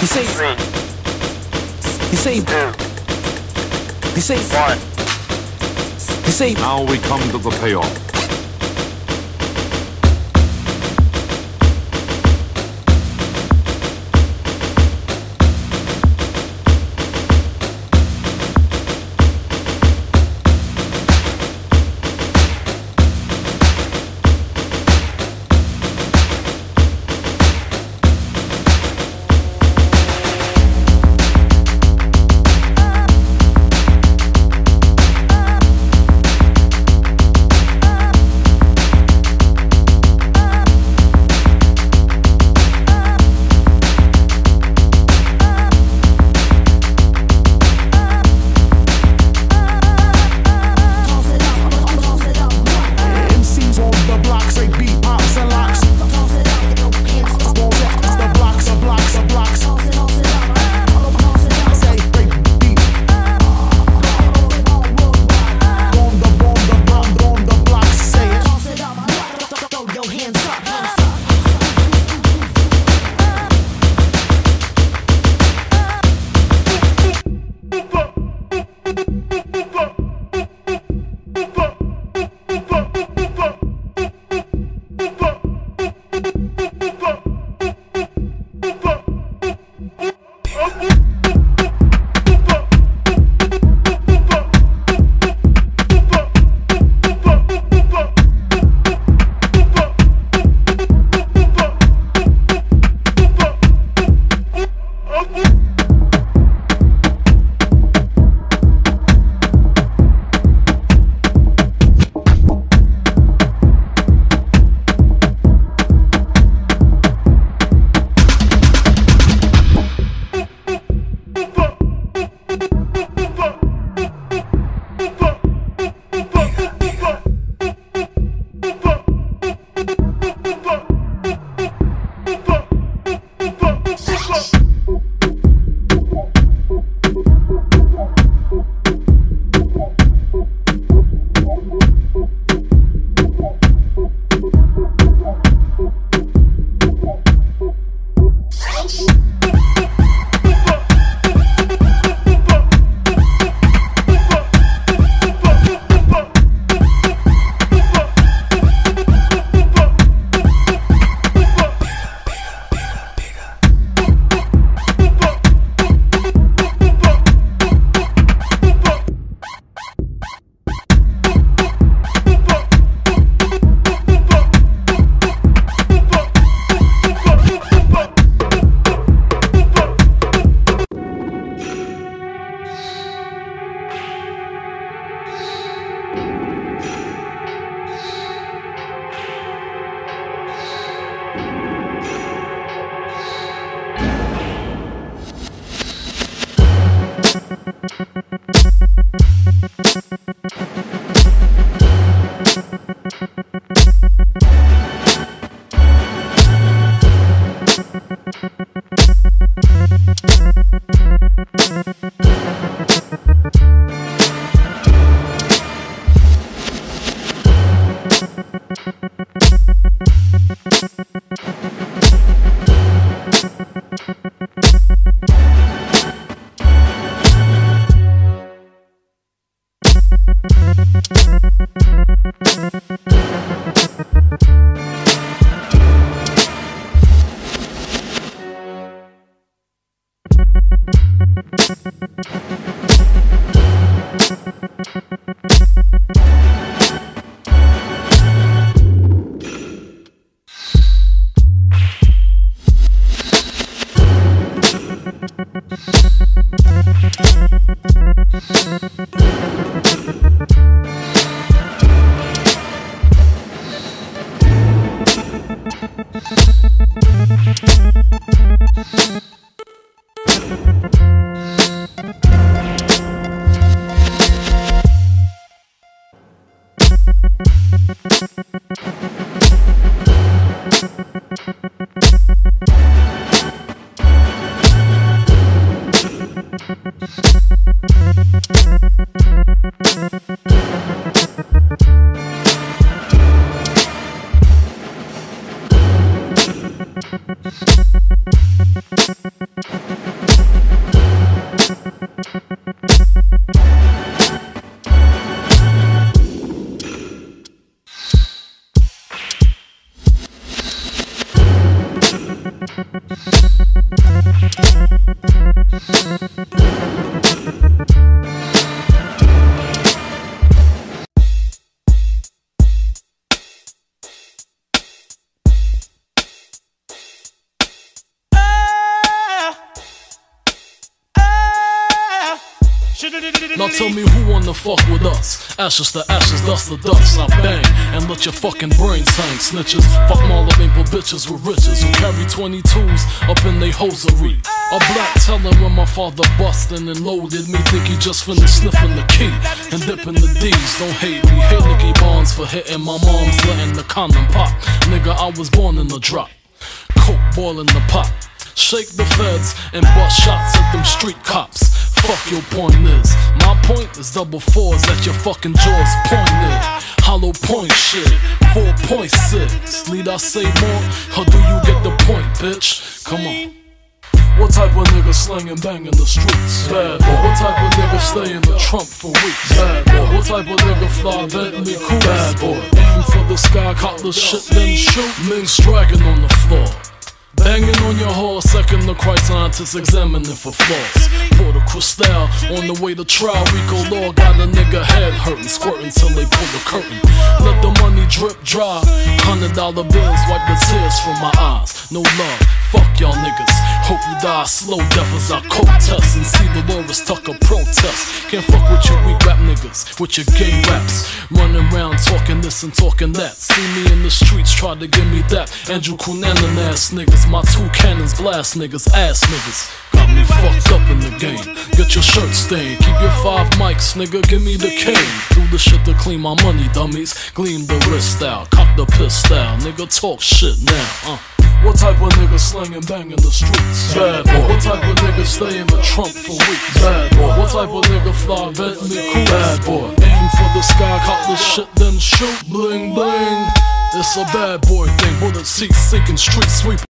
You say, three, you say, two, you say, one. you say, Now we come to the payoff. Tell me who wanna fuck with us? Ashes to ashes, dust to dust. I bang and let your fucking brains hang. Snitches, fuck Marlboro bitches with riches who carry 22s up in they hosiery. A black telling when my father bustin' and loaded me. Think he just finished sniffing the key and dipping the D's. Don't hate me. Hate Nicky Barnes for hitting my mom's letting the condom pop. Nigga, I was born in the drop. Coke boiling the pot. Shake the feds and bust shots at them street cops. Fuck your point is. My point is double fours at your fucking jaws pointed. Hollow point shit. 4.6. Need I say more? Or do you get the point, bitch? Come on. What type of nigga slanging bang in the streets? Bad boy. What type of nigga stay in the trunk for weeks? Bad boy. What type of nigga fly Bentley cool? Bad boy. Aim for the sky, caught the shit, then shoot. Minks dragging on the floor. Banging on your horse, second the Christ scientists examining for flaws. For the Cristal, on the way to trial, Rico Law got a nigga head hurting, squirting till they pull the curtain. Let the money drip dry, hundred dollar bills wipe the tears from my eyes. No love, fuck y'all niggas. Hope you die slow death as I cold test and see the Loris Tucker protest. Can't fuck with you weak rap niggas, with your gay raps. Running around talking this and talking that. See me in the streets, try to give me that. Andrew Cunanan ass niggas. My two cannons blast niggas, ass niggas. Got me fucked up in the game. Get your shirt stained. Keep your five mics, nigga. Give me the cane. Do the shit to clean my money, dummies. Gleam the wrist out. Cock the piss out. Nigga, talk shit now. Uh. What type of nigga slinging bang in the streets? Bad boy. What type of nigga stay in the trunk for weeks? Bad boy. What type of nigga fly Bentley cool? Bad boy. Aim for the sky, cock the shit, then shoot. Bling bling. It's a bad boy thing. Bullet seat sinking, street sweep.